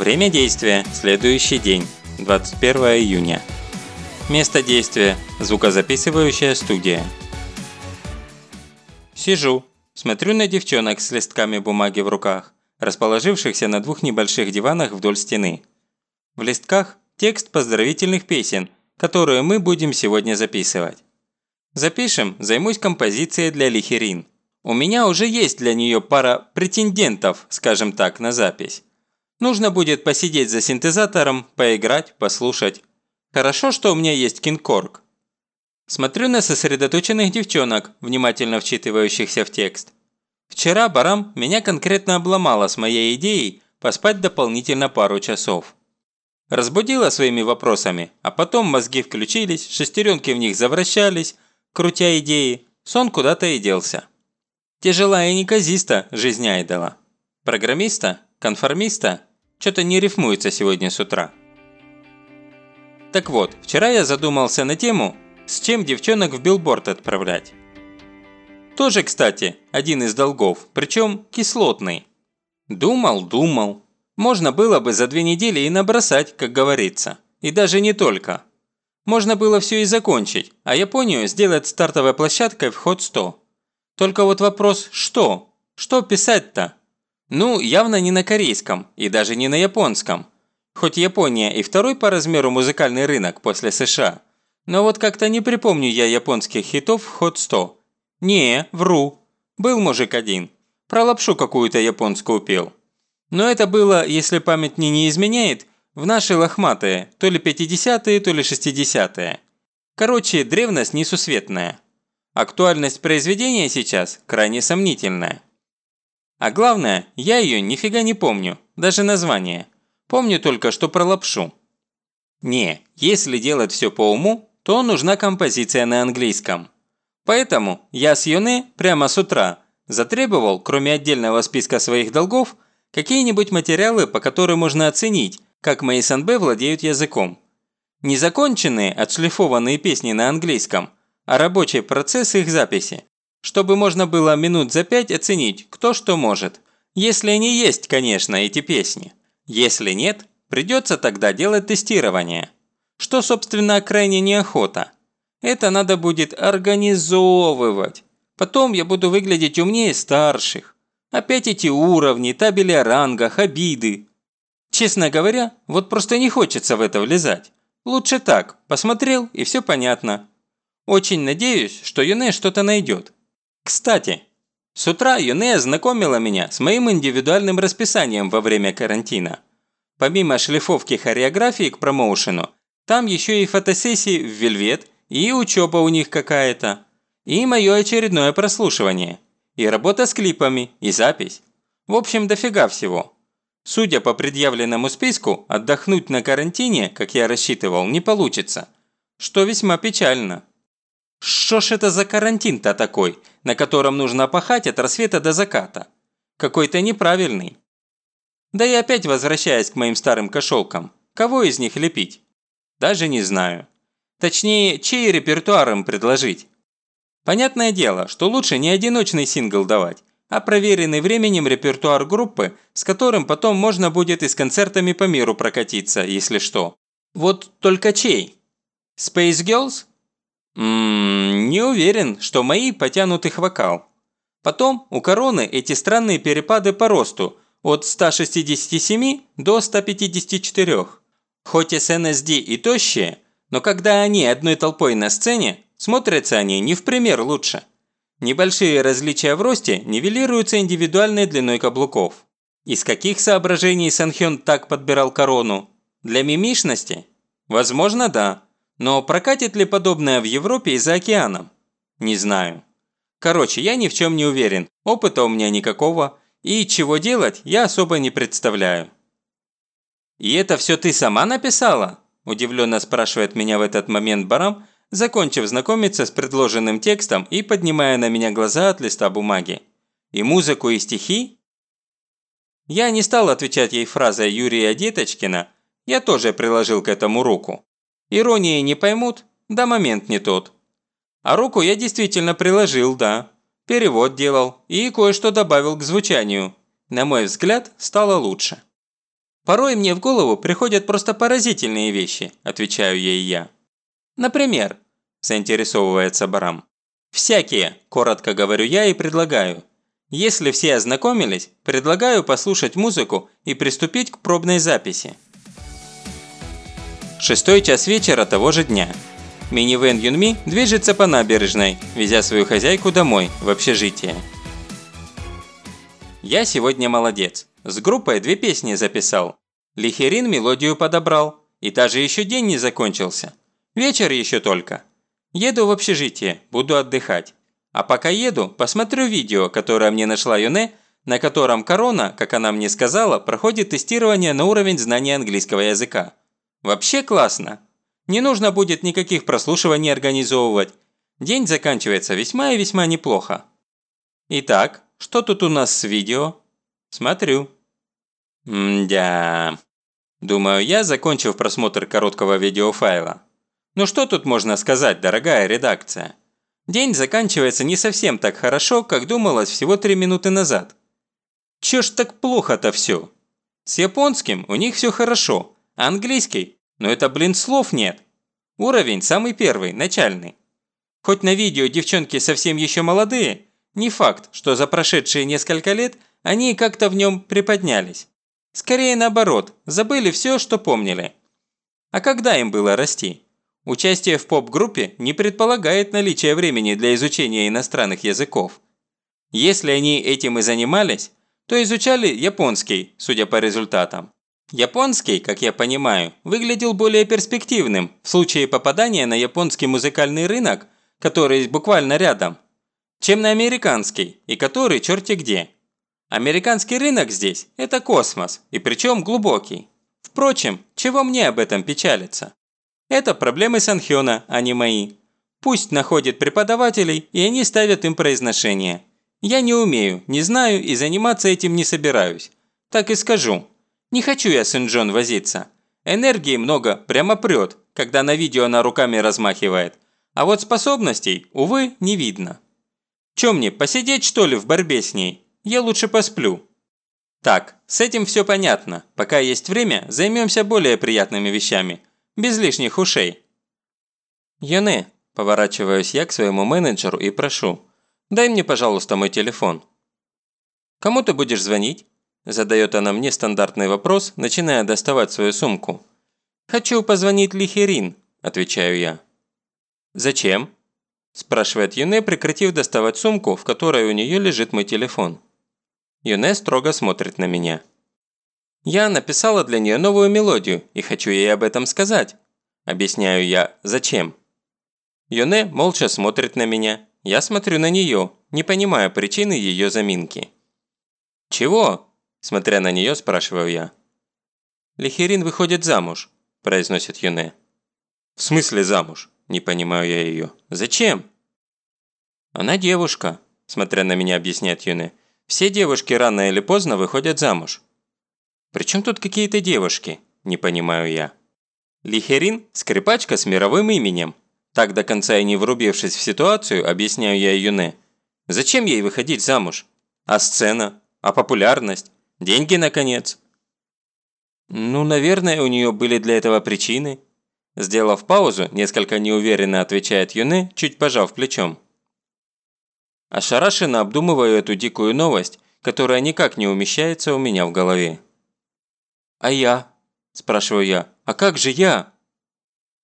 Время действия – следующий день, 21 июня. Место действия – звукозаписывающая студия. Сижу, смотрю на девчонок с листками бумаги в руках, расположившихся на двух небольших диванах вдоль стены. В листках текст поздравительных песен, которые мы будем сегодня записывать. Запишем, займусь композицией для Лихерин. У меня уже есть для нее пара претендентов, скажем так, на запись. Нужно будет посидеть за синтезатором, поиграть, послушать. Хорошо, что у меня есть кинкорг. Смотрю на сосредоточенных девчонок, внимательно вчитывающихся в текст. Вчера Барам меня конкретно обломала с моей идеей поспать дополнительно пару часов. Разбудила своими вопросами, а потом мозги включились, шестеренки в них завращались, крутя идеи, сон куда-то и делся. Тяжела и неказиста жизнь айдола. Программиста? Конформиста? Что-то не рифмуется сегодня с утра. Так вот, вчера я задумался на тему, с чем девчонок в билборд отправлять. Тоже, кстати, один из долгов, причем кислотный. Думал, думал. Можно было бы за две недели и набросать, как говорится. И даже не только. Можно было все и закончить, а Японию сделать стартовой площадкой в ход 100. Только вот вопрос «что?» Что писать-то? Ну, явно не на корейском и даже не на японском. Хоть Япония и второй по размеру музыкальный рынок после США. Но вот как-то не припомню я японских хитов Hot 100. Не, вру. Был мужик один. Про лапшу какую-то японскую пел. Но это было, если память мне не изменяет, в наши лохматые, то ли 50-е, то ли 60-е. Короче, древность несусветная. Актуальность произведения сейчас крайне сомнительная. А главное, я ее нифига не помню, даже название. Помню только, что про лапшу. Не, если делать все по уму, то нужна композиция на английском. Поэтому я с Юне прямо с утра затребовал, кроме отдельного списка своих долгов, какие-нибудь материалы, по которым можно оценить, как мои СНБ владеют языком. Незаконченные, отшлифованные песни на английском, а рабочий процесс их записи чтобы можно было минут за пять оценить, кто что может. Если они есть, конечно, эти песни. Если нет, придется тогда делать тестирование. Что, собственно, крайне неохота. Это надо будет организовывать. Потом я буду выглядеть умнее старших. Опять эти уровни, табели о рангах, обиды. Честно говоря, вот просто не хочется в это влезать. Лучше так, посмотрел и все понятно. Очень надеюсь, что Юне что-то найдет. Кстати, с утра Юне ознакомила меня с моим индивидуальным расписанием во время карантина. Помимо шлифовки хореографии к промоушену, там еще и фотосессии в Вельвет, и учеба у них какая-то, и мое очередное прослушивание, и работа с клипами, и запись. В общем, дофига всего. Судя по предъявленному списку, отдохнуть на карантине, как я рассчитывал, не получится. Что весьма печально. Что ж это за карантин-то такой, на котором нужно пахать от рассвета до заката? Какой-то неправильный. Да и опять возвращаясь к моим старым кошелкам, кого из них лепить? Даже не знаю. Точнее, чей репертуар им предложить? Понятное дело, что лучше не одиночный сингл давать, а проверенный временем репертуар группы, с которым потом можно будет и с концертами по миру прокатиться, если что. Вот только чей? Space Girls? Ммм, не уверен, что мои потянут их вокал. Потом у короны эти странные перепады по росту от 167 до 154. Хоть SNSD и тощие, но когда они одной толпой на сцене, смотрятся они не в пример лучше. Небольшие различия в росте нивелируются индивидуальной длиной каблуков. Из каких соображений Санхён так подбирал корону? Для мимишности? Возможно, да. Но прокатит ли подобное в Европе и за океаном? Не знаю. Короче, я ни в чем не уверен, опыта у меня никакого, и чего делать я особо не представляю. «И это все ты сама написала?» – удивленно спрашивает меня в этот момент Барам, закончив знакомиться с предложенным текстом и поднимая на меня глаза от листа бумаги. «И музыку, и стихи?» Я не стал отвечать ей фразой Юрия Деточкина, я тоже приложил к этому руку. Иронии не поймут, да момент не тот. А руку я действительно приложил, да. Перевод делал и кое-что добавил к звучанию. На мой взгляд, стало лучше. Порой мне в голову приходят просто поразительные вещи, отвечаю ей я. Например, заинтересовывается Барам. Всякие, коротко говорю я и предлагаю. Если все ознакомились, предлагаю послушать музыку и приступить к пробной записи. Шестой час вечера того же дня. Минивэн Юнми движется по набережной, везя свою хозяйку домой, в общежитие. Я сегодня молодец. С группой две песни записал. Лихерин мелодию подобрал. И даже еще день не закончился. Вечер еще только. Еду в общежитие, буду отдыхать. А пока еду, посмотрю видео, которое мне нашла Юне, на котором Корона, как она мне сказала, проходит тестирование на уровень знания английского языка. Вообще классно. Не нужно будет никаких прослушиваний организовывать. День заканчивается весьма и весьма неплохо. Итак, что тут у нас с видео? Смотрю. Мдя. Думаю я, закончив просмотр короткого видеофайла. Ну что тут можно сказать, дорогая редакция? День заканчивается не совсем так хорошо, как думалось всего три минуты назад. Чё ж так плохо-то всё? С японским у них всё хорошо, английский? Но это, блин, слов нет. Уровень самый первый, начальный. Хоть на видео девчонки совсем еще молодые, не факт, что за прошедшие несколько лет они как-то в нем приподнялись. Скорее наоборот, забыли все, что помнили. А когда им было расти? Участие в поп-группе не предполагает наличие времени для изучения иностранных языков. Если они этим и занимались, то изучали японский, судя по результатам. Японский, как я понимаю, выглядел более перспективным в случае попадания на японский музыкальный рынок, который буквально рядом, чем на американский, и который черти где. Американский рынок здесь – это космос, и причем глубокий. Впрочем, чего мне об этом печалиться? Это проблемы Санхёна, а не мои. Пусть находит преподавателей, и они ставят им произношение. Я не умею, не знаю и заниматься этим не собираюсь. Так и скажу. Не хочу я с Инджон возиться. Энергии много, прямо прет, когда на видео она руками размахивает. А вот способностей, увы, не видно. Чё мне, посидеть что ли в борьбе с ней? Я лучше посплю. Так, с этим все понятно. Пока есть время, займемся более приятными вещами. Без лишних ушей. Юне, поворачиваюсь я к своему менеджеру и прошу. Дай мне, пожалуйста, мой телефон. Кому ты будешь звонить? Задает она мне стандартный вопрос, начиная доставать свою сумку. «Хочу позвонить Лихерин», – отвечаю я. «Зачем?» – спрашивает Юне, прекратив доставать сумку, в которой у нее лежит мой телефон. Юне строго смотрит на меня. «Я написала для нее новую мелодию и хочу ей об этом сказать», – объясняю я, зачем. Юне молча смотрит на меня, я смотрю на нее, не понимая причины ее заминки. «Чего?» Смотря на нее, спрашиваю я. «Лихерин выходит замуж», – произносит Юне. «В смысле замуж?» – не понимаю я ее. «Зачем?» «Она девушка», – смотря на меня, объясняет Юне. «Все девушки рано или поздно выходят замуж». «При тут какие-то девушки?» – не понимаю я. Лихерин – скрипачка с мировым именем. Так до конца и не врубившись в ситуацию, объясняю я Юне. Зачем ей выходить замуж? А сцена? А популярность? Деньги, наконец. Ну, наверное, у нее были для этого причины. Сделав паузу, несколько неуверенно отвечает Юне, чуть пожав плечом. Ошарашенно обдумываю эту дикую новость, которая никак не умещается у меня в голове. «А я?» – спрашиваю я. «А как же я?»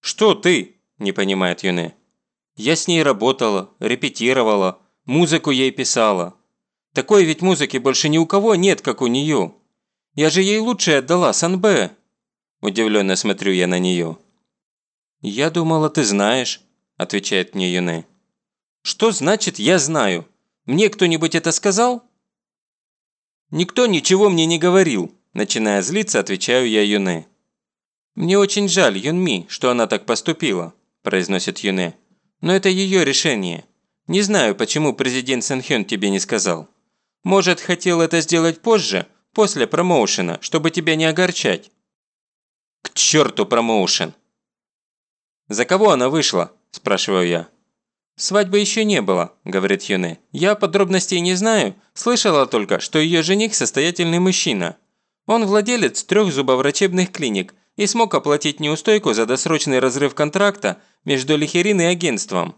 «Что ты?» – не понимает Юне. «Я с ней работала, репетировала, музыку ей писала. Такой ведь музыки больше ни у кого нет, как у нее. Я же ей лучше отдала, Санбэ. Удивленно смотрю я на нее. «Я думала, ты знаешь», – отвечает мне Юне. «Что значит «я знаю»? Мне кто-нибудь это сказал?» «Никто ничего мне не говорил», – начиная злиться, отвечаю я Юне. «Мне очень жаль, Юнми, что она так поступила», – произносит Юне. «Но это ее решение. Не знаю, почему президент Сэнхён тебе не сказал». Может, хотел это сделать позже, после промоушена, чтобы тебя не огорчать?» «К черту промоушен!» «За кого она вышла?» – спрашиваю я. «Свадьбы еще не было», – говорит Юне. «Я подробностей не знаю, слышала только, что ее жених состоятельный мужчина. Он владелец трех зубоврачебных клиник и смог оплатить неустойку за досрочный разрыв контракта между Лихерин и агентством.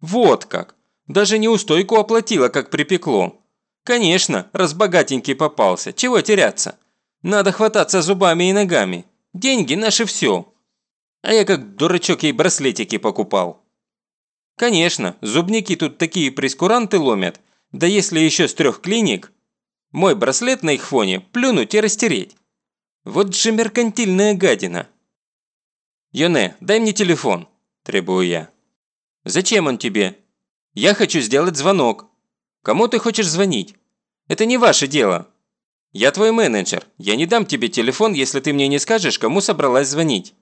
Вот как! Даже неустойку оплатила, как припекло. Конечно, раз богатенький попался, чего теряться? Надо хвататься зубами и ногами. Деньги наши все. А я как дурачок ей браслетики покупал. Конечно, зубники тут такие прескуранты ломят, да если еще с трех клиник, мой браслет на их фоне плюнуть и растереть. Вот же меркантильная гадина. «Йоне, дай мне телефон», – требую я. «Зачем он тебе?» «Я хочу сделать звонок». «Кому ты хочешь звонить?» «Это не ваше дело». «Я твой менеджер. Я не дам тебе телефон, если ты мне не скажешь, кому собралась звонить».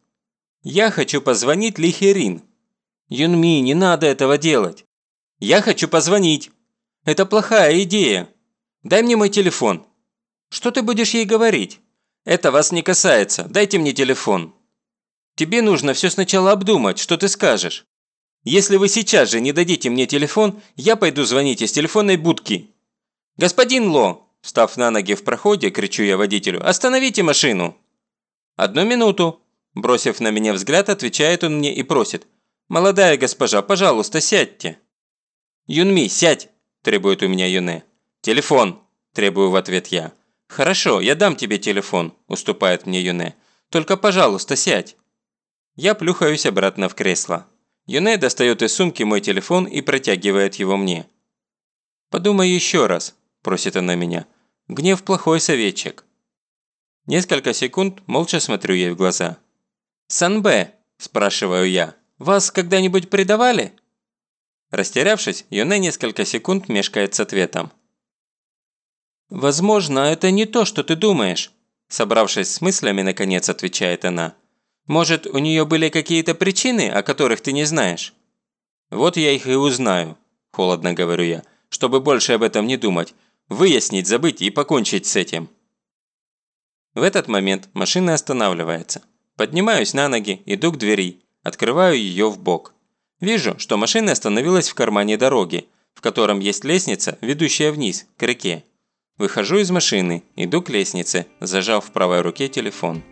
«Я хочу позвонить Лихерин». «Юнми, не надо этого делать». «Я хочу позвонить». «Это плохая идея». «Дай мне мой телефон». «Что ты будешь ей говорить?» «Это вас не касается. Дайте мне телефон». «Тебе нужно все сначала обдумать, что ты скажешь. Если вы сейчас же не дадите мне телефон, я пойду звонить из телефонной будки». «Господин Ло!» – встав на ноги в проходе, кричу я водителю. «Остановите машину!» «Одну минуту!» – бросив на меня взгляд, отвечает он мне и просит. «Молодая госпожа, пожалуйста, сядьте!» «Юнми, сядь!» – требует у меня Юне. «Телефон!» – требую в ответ я. «Хорошо, я дам тебе телефон», – уступает мне Юне. «Только, пожалуйста, сядь». Я плюхаюсь обратно в кресло. Юне достает из сумки мой телефон и протягивает его мне. «Подумай еще раз», – просит она меня. «Гнев – плохой советчик». Несколько секунд молча смотрю ей в глаза. «Санбэ», – спрашиваю я, – «вас когда-нибудь предавали?» Растерявшись, Юне несколько секунд мешкает с ответом. «Возможно, это не то, что ты думаешь», – собравшись с мыслями, наконец отвечает она. «Может, у нее были какие-то причины, о которых ты не знаешь?» «Вот я их и узнаю», – холодно говорю я, чтобы больше об этом не думать, выяснить, забыть и покончить с этим. В этот момент машина останавливается. Поднимаюсь на ноги, иду к двери, открываю ее в бок. Вижу, что машина остановилась в кармане дороги, в котором есть лестница, ведущая вниз, к реке. Выхожу из машины, иду к лестнице, зажав в правой руке телефон.